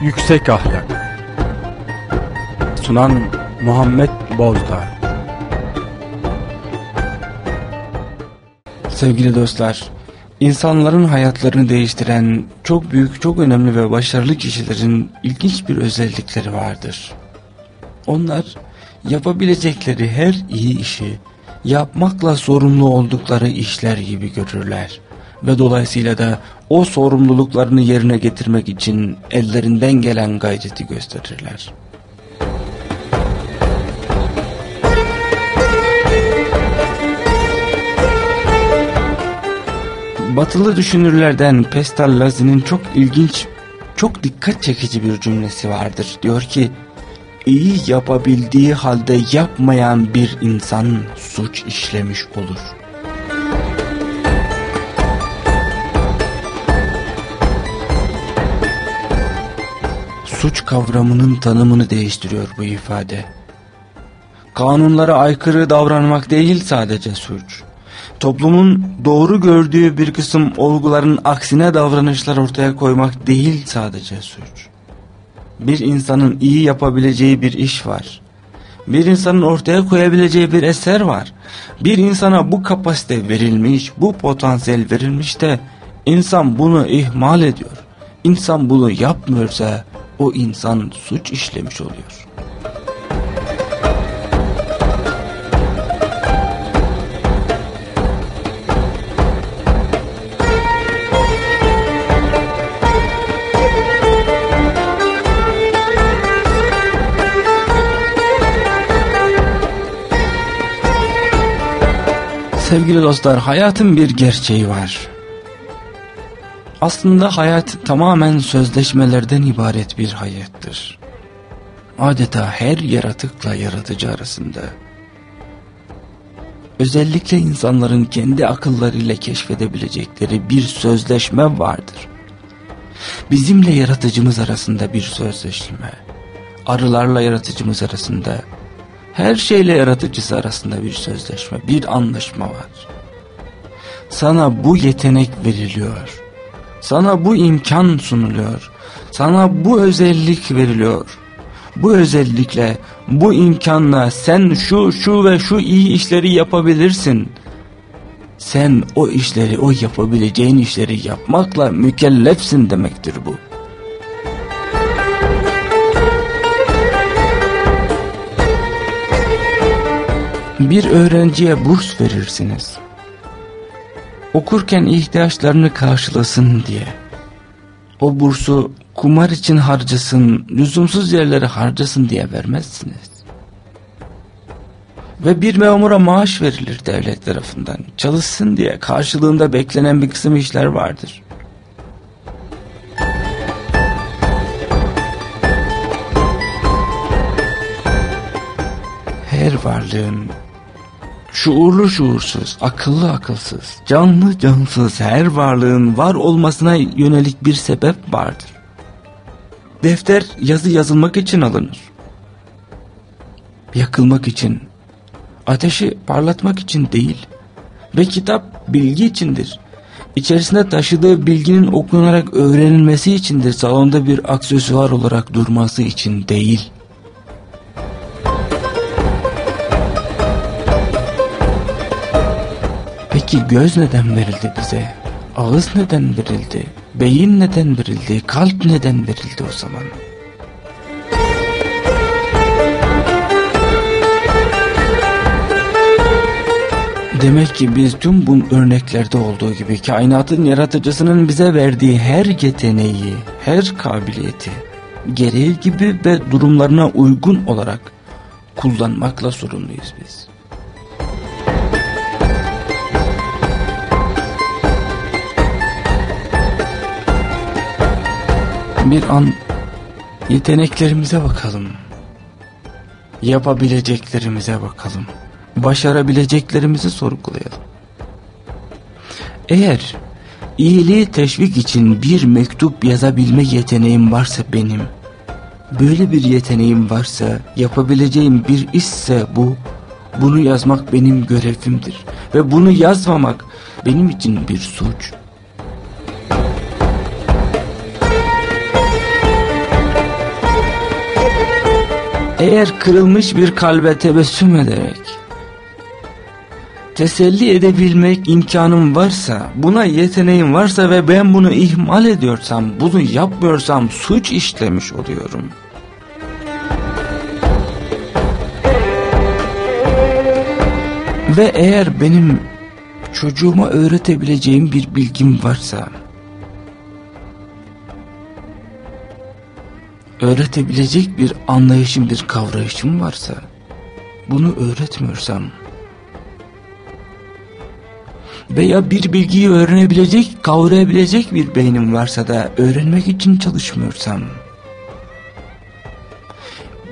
Yüksek Ahlak. Sunan Muhammed Bozdağ. Sevgili dostlar, insanların hayatlarını değiştiren çok büyük, çok önemli ve başarılı kişilerin ilginç bir özellikleri vardır. Onlar yapabilecekleri her iyi işi yapmakla sorumlu oldukları işler gibi görürler ve dolayısıyla da o sorumluluklarını yerine getirmek için ellerinden gelen gayreti gösterirler. Batılı düşünürlerden Pestalozzi'nin çok ilginç, çok dikkat çekici bir cümlesi vardır. Diyor ki, iyi yapabildiği halde yapmayan bir insan suç işlemiş olur. Suç kavramının tanımını değiştiriyor bu ifade. Kanunlara aykırı davranmak değil sadece suç. Toplumun doğru gördüğü bir kısım olguların aksine davranışlar ortaya koymak değil sadece suç. Bir insanın iyi yapabileceği bir iş var. Bir insanın ortaya koyabileceği bir eser var. Bir insana bu kapasite verilmiş, bu potansiyel verilmiş de insan bunu ihmal ediyor. İnsan bunu yapmıyorsa o insan suç işlemiş oluyor. Sevgili dostlar hayatın bir gerçeği var. Aslında hayat tamamen sözleşmelerden ibaret bir hayattır. Adeta her yaratıkla yaratıcı arasında. Özellikle insanların kendi akıllarıyla keşfedebilecekleri bir sözleşme vardır. Bizimle yaratıcımız arasında bir sözleşme. Arılarla yaratıcımız arasında, her şeyle yaratıcısı arasında bir sözleşme, bir anlaşma var. Sana bu yetenek veriliyor sana bu imkan sunuluyor. Sana bu özellik veriliyor. Bu özellikle, bu imkanla sen şu şu ve şu iyi işleri yapabilirsin. Sen o işleri, o yapabileceğin işleri yapmakla mükellefsin demektir bu. Bir öğrenciye burs verirsiniz okurken ihtiyaçlarını karşılasın diye. O bursu kumar için harcasın, lüzumsuz yerlere harcasın diye vermezsiniz. Ve bir memura maaş verilir devlet tarafından. Çalışsın diye karşılığında beklenen bir kısım işler vardır. Her varlığın şuurlu şuursuz, akıllı akılsız, canlı cansız her varlığın var olmasına yönelik bir sebep vardır. Defter yazı yazılmak için alınır. Yakılmak için, ateşi parlatmak için değil ve kitap bilgi içindir. İçerisinde taşıdığı bilginin okunarak öğrenilmesi içindir. Salonda bir aksesuar olarak durması için değil. Peki göz neden verildi bize? Ağız neden verildi? Beyin neden verildi? Kalp neden verildi o zaman? Demek ki biz tüm bu örneklerde olduğu gibi kainatın yaratıcısının bize verdiği her yeteneği, her kabiliyeti gereği gibi ve durumlarına uygun olarak kullanmakla sorumluyuz biz. Bir an yeteneklerimize bakalım. Yapabileceklerimize bakalım. Başarabileceklerimizi sorgulayalım. Eğer iyiliği teşvik için bir mektup yazabilme yeteneğim varsa benim, böyle bir yeteneğim varsa, yapabileceğim bir işse bu, bunu yazmak benim görevimdir. Ve bunu yazmamak benim için bir suç. Eğer kırılmış bir kalbe tebessüm ederek teselli edebilmek imkanım varsa, buna yeteneğim varsa ve ben bunu ihmal ediyorsam, bunu yapmıyorsam suç işlemiş oluyorum. Ve eğer benim çocuğuma öğretebileceğim bir bilgim varsa, öğretebilecek bir anlayışım, bir kavrayışım varsa, bunu öğretmiyorsam, veya bir bilgiyi öğrenebilecek, kavrayabilecek bir beynim varsa da öğrenmek için çalışmıyorsam,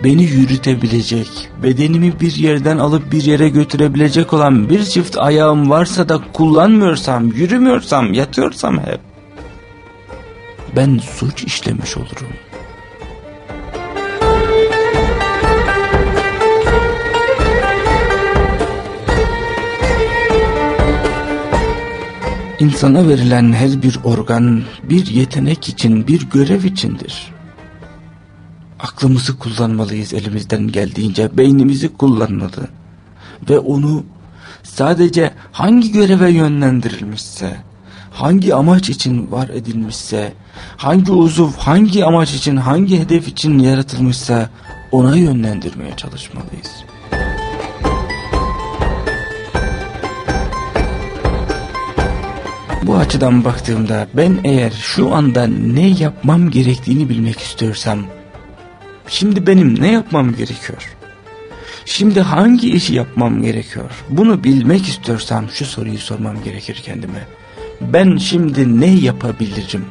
beni yürütebilecek, bedenimi bir yerden alıp bir yere götürebilecek olan bir çift ayağım varsa da kullanmıyorsam, yürümüyorsam, yatıyorsam hep, ben suç işlemiş olurum. İnsana verilen her bir organ bir yetenek için, bir görev içindir. Aklımızı kullanmalıyız elimizden geldiğince, beynimizi kullanmalı. Ve onu sadece hangi göreve yönlendirilmişse, hangi amaç için var edilmişse, hangi uzuv hangi amaç için, hangi hedef için yaratılmışsa ona yönlendirmeye çalışmalıyız. Bu açıdan baktığımda ben eğer şu anda ne yapmam gerektiğini bilmek istiyorsam, şimdi benim ne yapmam gerekiyor? Şimdi hangi işi yapmam gerekiyor? Bunu bilmek istiyorsam şu soruyu sormam gerekir kendime. Ben şimdi ne yapabilirim?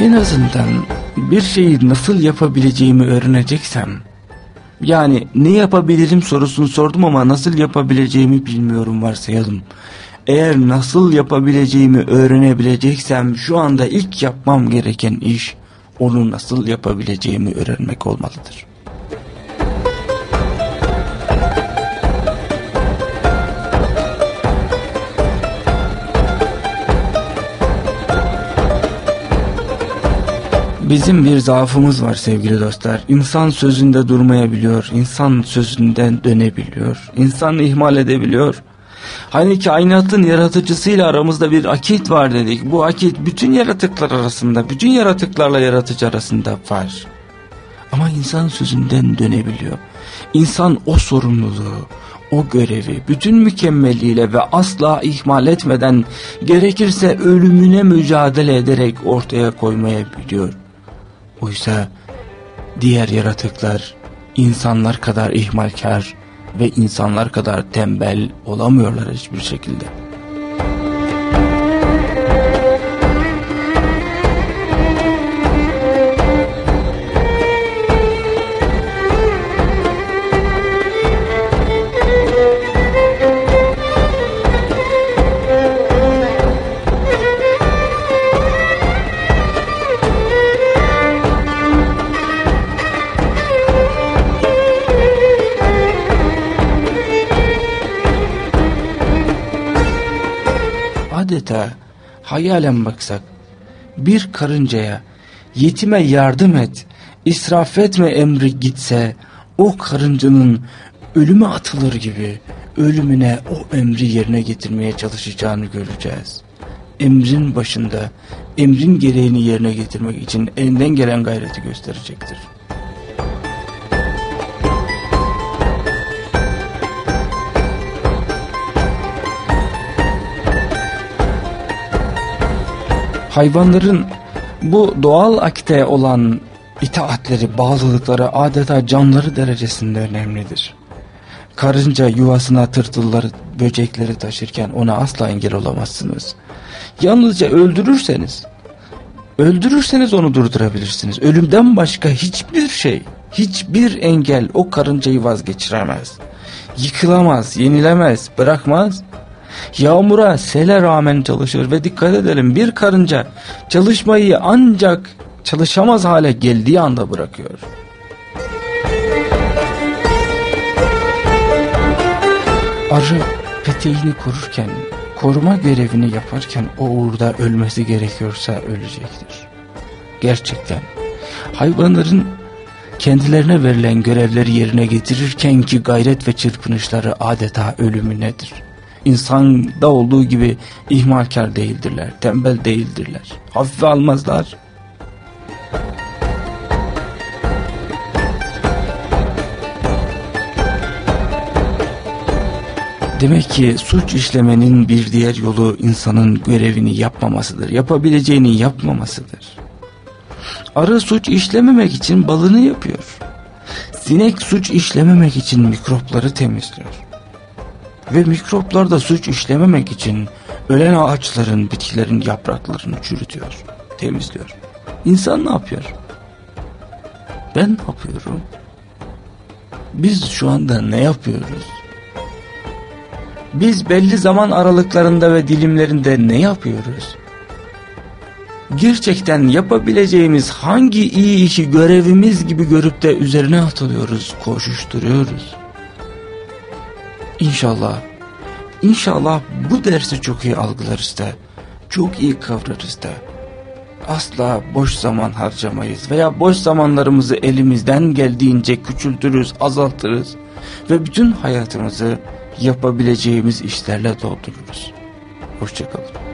En azından bir şeyi nasıl yapabileceğimi öğreneceksem, yani ne yapabilirim sorusunu sordum ama nasıl yapabileceğimi bilmiyorum varsayalım. Eğer nasıl yapabileceğimi öğrenebileceksem şu anda ilk yapmam gereken iş onu nasıl yapabileceğimi öğrenmek olmalıdır. Bizim bir zaafımız var sevgili dostlar. İnsan sözünde durmayabiliyor, insan sözünden dönebiliyor, insan ihmal edebiliyor. Hani kainatın yaratıcısıyla aramızda bir akit var dedik. Bu akit bütün yaratıklar arasında, bütün yaratıklarla yaratıcı arasında var. Ama insan sözünden dönebiliyor. İnsan o sorumluluğu, o görevi bütün mükemmeliyle ve asla ihmal etmeden gerekirse ölümüne mücadele ederek ortaya koymayabiliyor. Oysa diğer yaratıklar insanlar kadar ihmalkar ve insanlar kadar tembel olamıyorlar hiçbir şekilde. Adeta hayalen baksak bir karıncaya yetime yardım et, israf etme emri gitse o karıncanın ölüme atılır gibi ölümüne o emri yerine getirmeye çalışacağını göreceğiz. Emrin başında emrin gereğini yerine getirmek için elinden gelen gayreti gösterecektir. Hayvanların bu doğal akte olan itaatleri, bağlılıkları adeta canları derecesinde önemlidir. Karınca yuvasına tırtılları, böcekleri taşırken ona asla engel olamazsınız. Yalnızca öldürürseniz, öldürürseniz onu durdurabilirsiniz. Ölümden başka hiçbir şey, hiçbir engel o karıncayı vazgeçiremez. Yıkılamaz, yenilemez, bırakmaz Yağmura, sele rağmen çalışır ve dikkat edelim bir karınca çalışmayı ancak çalışamaz hale geldiği anda bırakıyor. Arı peteğini kururken koruma görevini yaparken o uğurda ölmesi gerekiyorsa ölecektir. Gerçekten hayvanların kendilerine verilen görevleri yerine getirirken ki gayret ve çırpınışları adeta ölümünedir. İnsanda olduğu gibi ihmalkar değildirler, tembel değildirler, hafife almazlar. Demek ki suç işlemenin bir diğer yolu insanın görevini yapmamasıdır, yapabileceğini yapmamasıdır. Arı suç işlememek için balını yapıyor. Sinek suç işlememek için mikropları temizliyor. Ve mikroplar da suç işlememek için ölen ağaçların, bitkilerin yapraklarını çürütüyor, temizliyor. İnsan ne yapıyor? Ben ne yapıyorum? Biz şu anda ne yapıyoruz? Biz belli zaman aralıklarında ve dilimlerinde ne yapıyoruz? Gerçekten yapabileceğimiz hangi iyi işi görevimiz gibi görüp de üzerine atılıyoruz, koşuşturuyoruz. İnşallah, inşallah bu dersi çok iyi algılarız da, çok iyi kavrarız da. Asla boş zaman harcamayız veya boş zamanlarımızı elimizden geldiğince küçültürüz, azaltırız ve bütün hayatımızı yapabileceğimiz işlerle doldururuz. Hoşçakalın.